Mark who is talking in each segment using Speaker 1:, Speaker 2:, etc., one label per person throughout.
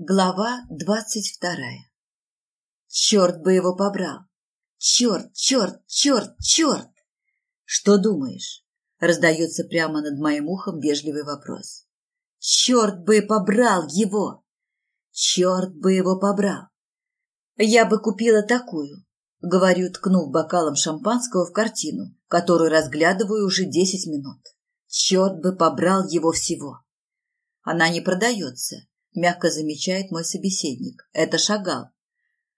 Speaker 1: Глава двадцать вторая. Черт бы его побрал! Черт, черт, черт, черт! Что думаешь? Раздается прямо над моим ухом вежливый вопрос. Черт бы побрал его! Черт бы его побрал! Я бы купила такую, говорю, ткнув бокалом шампанского в картину, которую разглядываю уже десять минут. Черт бы побрал его всего! Она не продается, мягко замечает мой собеседник. Это Шагал.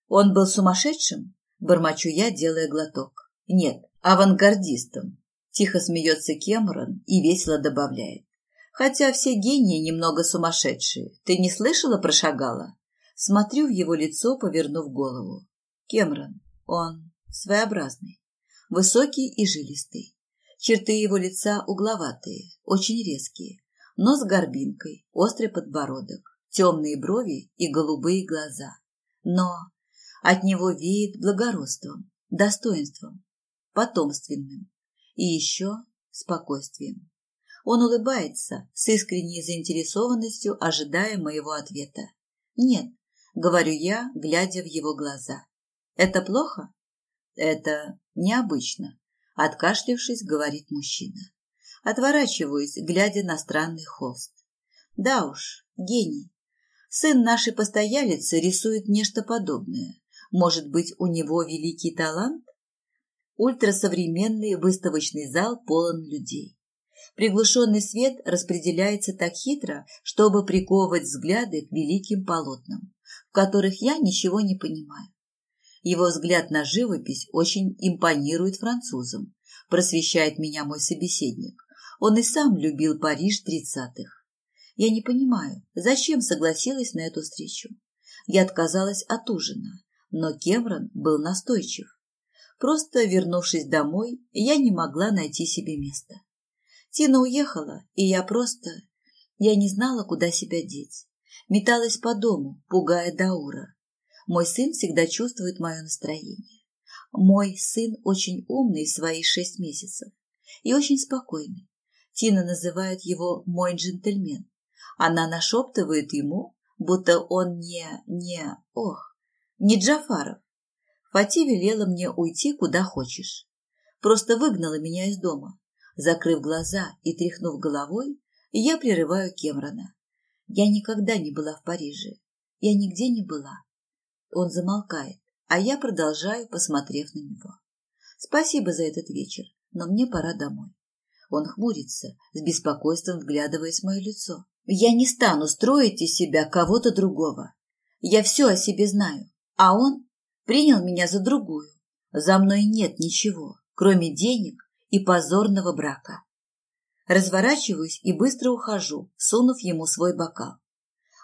Speaker 1: Он был сумасшедшим? Бормочу я, делая глоток. Нет, авангардистом. Тихо смеется Кемерон и весело добавляет. Хотя все гении немного сумасшедшие. Ты не слышала про Шагала? Смотрю в его лицо, повернув голову. Кемрон, он своеобразный, высокий и жилистый. Черты его лица угловатые, очень резкие, нос с горбинкой, острый подбородок, темные брови и голубые глаза. Но от него веет благородством, достоинством, потомственным и еще спокойствием. Он улыбается с искренней заинтересованностью, ожидая моего ответа. «Нет», — говорю я, глядя в его глаза. «Это плохо?» «Это необычно», — откашлившись, говорит мужчина. Отворачиваюсь, глядя на странный холст. Да уж, гений. Сын нашей постоялицы рисует нечто подобное. Может быть, у него великий талант? Ультрасовременный выставочный зал полон людей. Приглушенный свет распределяется так хитро, чтобы приковывать взгляды к великим полотнам, в которых я ничего не понимаю. Его взгляд на живопись очень импонирует французам, просвещает меня мой собеседник. Он и сам любил Париж тридцатых. Я не понимаю, зачем согласилась на эту встречу. Я отказалась от ужина, но Кемрон был настойчив. Просто вернувшись домой, я не могла найти себе места. Тина уехала, и я просто... Я не знала, куда себя деть. Металась по дому, пугая Даура. Мой сын всегда чувствует мое настроение. Мой сын очень умный в свои шесть месяцев и очень спокойный. Тина называет его «мой джентльмен». Она нашептывает ему, будто он не... не... ох, не Джафаров. Фати велела мне уйти куда хочешь. Просто выгнала меня из дома. Закрыв глаза и тряхнув головой, я прерываю Кемрона. Я никогда не была в Париже. Я нигде не была. Он замолкает, а я продолжаю, посмотрев на него. Спасибо за этот вечер, но мне пора домой. Он хмурится, с беспокойством вглядываясь в мое лицо. Я не стану строить из себя кого-то другого. Я все о себе знаю, а он принял меня за другую. За мной нет ничего, кроме денег и позорного брака. Разворачиваюсь и быстро ухожу, сунув ему свой бокал.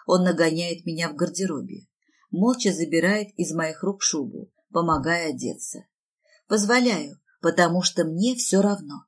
Speaker 1: Он нагоняет меня в гардеробе, молча забирает из моих рук шубу, помогая одеться. Позволяю, потому что мне все равно.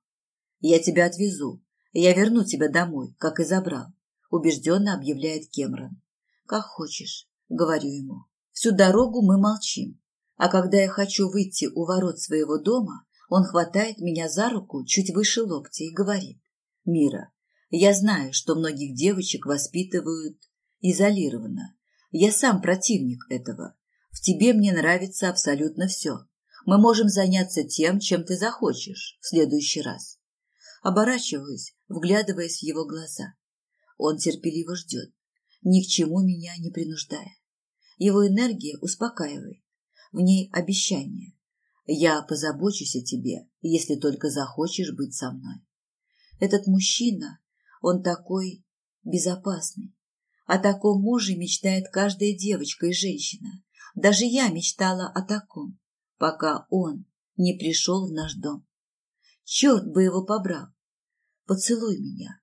Speaker 1: «Я тебя отвезу. Я верну тебя домой, как и забрал», — убежденно объявляет Кемрон. «Как хочешь», — говорю ему. Всю дорогу мы молчим, а когда я хочу выйти у ворот своего дома, он хватает меня за руку чуть выше локтя и говорит. «Мира, я знаю, что многих девочек воспитывают изолированно. Я сам противник этого. В тебе мне нравится абсолютно все. Мы можем заняться тем, чем ты захочешь в следующий раз. Оборачиваюсь, вглядываясь в его глаза. Он терпеливо ждет, ни к чему меня не принуждая. Его энергия успокаивает. В ней обещание. Я позабочусь о тебе, если только захочешь быть со мной. Этот мужчина, он такой безопасный. О таком муже мечтает каждая девочка и женщина. Даже я мечтала о таком, пока он не пришел в наш дом. Черт бы его побрал. Поцелуй меня,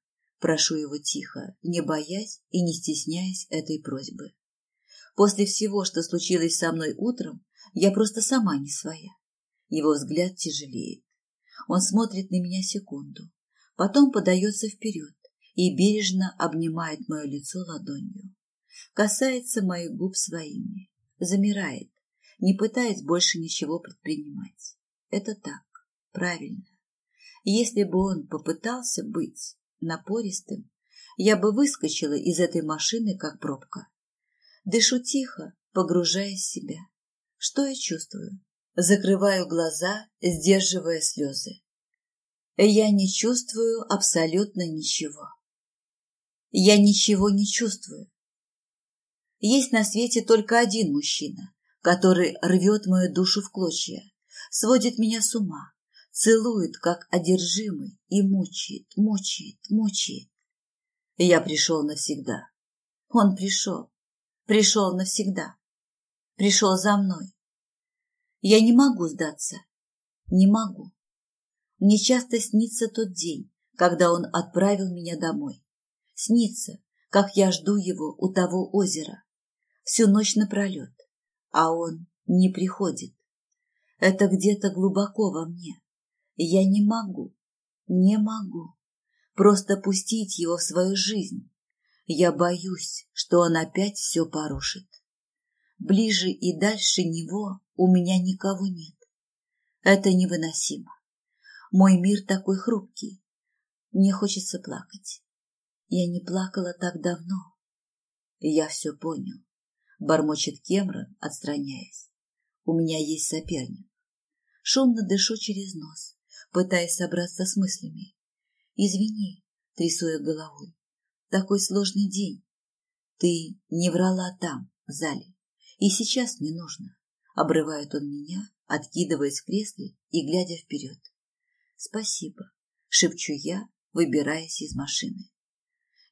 Speaker 1: прошу его тихо, не боясь и не стесняясь этой просьбы. После всего, что случилось со мной утром, я просто сама не своя. Его взгляд тяжелеет. Он смотрит на меня секунду, потом подается вперед и бережно обнимает мое лицо ладонью. Касается моих губ своими, замирает, не пытаясь больше ничего предпринимать. Это так, правильно. Если бы он попытался быть напористым, я бы выскочила из этой машины, как пробка. Дышу тихо, погружаясь в себя. Что я чувствую? Закрываю глаза, сдерживая слезы. Я не чувствую абсолютно ничего. Я ничего не чувствую. Есть на свете только один мужчина, который рвет мою душу в клочья, сводит меня с ума, целует, как одержимый, и мучает, мучает, мучает. Я пришел навсегда. Он пришел, пришел навсегда. Пришел за мной. Я не могу сдаться. Не могу. Мне часто снится тот день, когда он отправил меня домой. Снится, как я жду его у того озера. Всю ночь напролет. А он не приходит. Это где-то глубоко во мне. Я не могу, не могу просто пустить его в свою жизнь. Я боюсь, что он опять все порушит. Ближе и дальше него у меня никого нет. Это невыносимо. Мой мир такой хрупкий. Мне хочется плакать. Я не плакала так давно. Я все понял. Бормочет Кемрон, отстраняясь. У меня есть соперник. Шумно дышу через нос, пытаясь собраться с мыслями. Извини, трясу я головой. Такой сложный день. Ты не врала там, в зале. И сейчас не нужно. Обрывает он меня, откидываясь в кресле и глядя вперед. Спасибо, шепчу я, выбираясь из машины.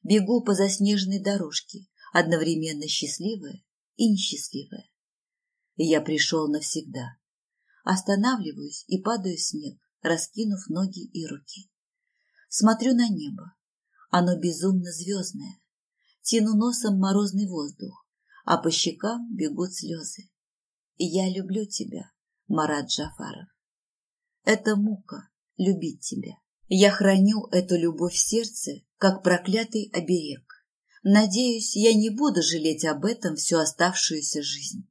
Speaker 1: Бегу по заснеженной дорожке, одновременно счастливая и несчастливая. Я пришел навсегда. Останавливаюсь и падаю в снег, раскинув ноги и руки. Смотрю на небо. Оно безумно звездное. Тяну носом морозный воздух, а по щекам бегут слезы. Я люблю тебя, Марат Джафаров. Это мука любить тебя. Я храню эту любовь в сердце, как проклятый оберег. Надеюсь, я не буду жалеть об этом всю оставшуюся жизнь.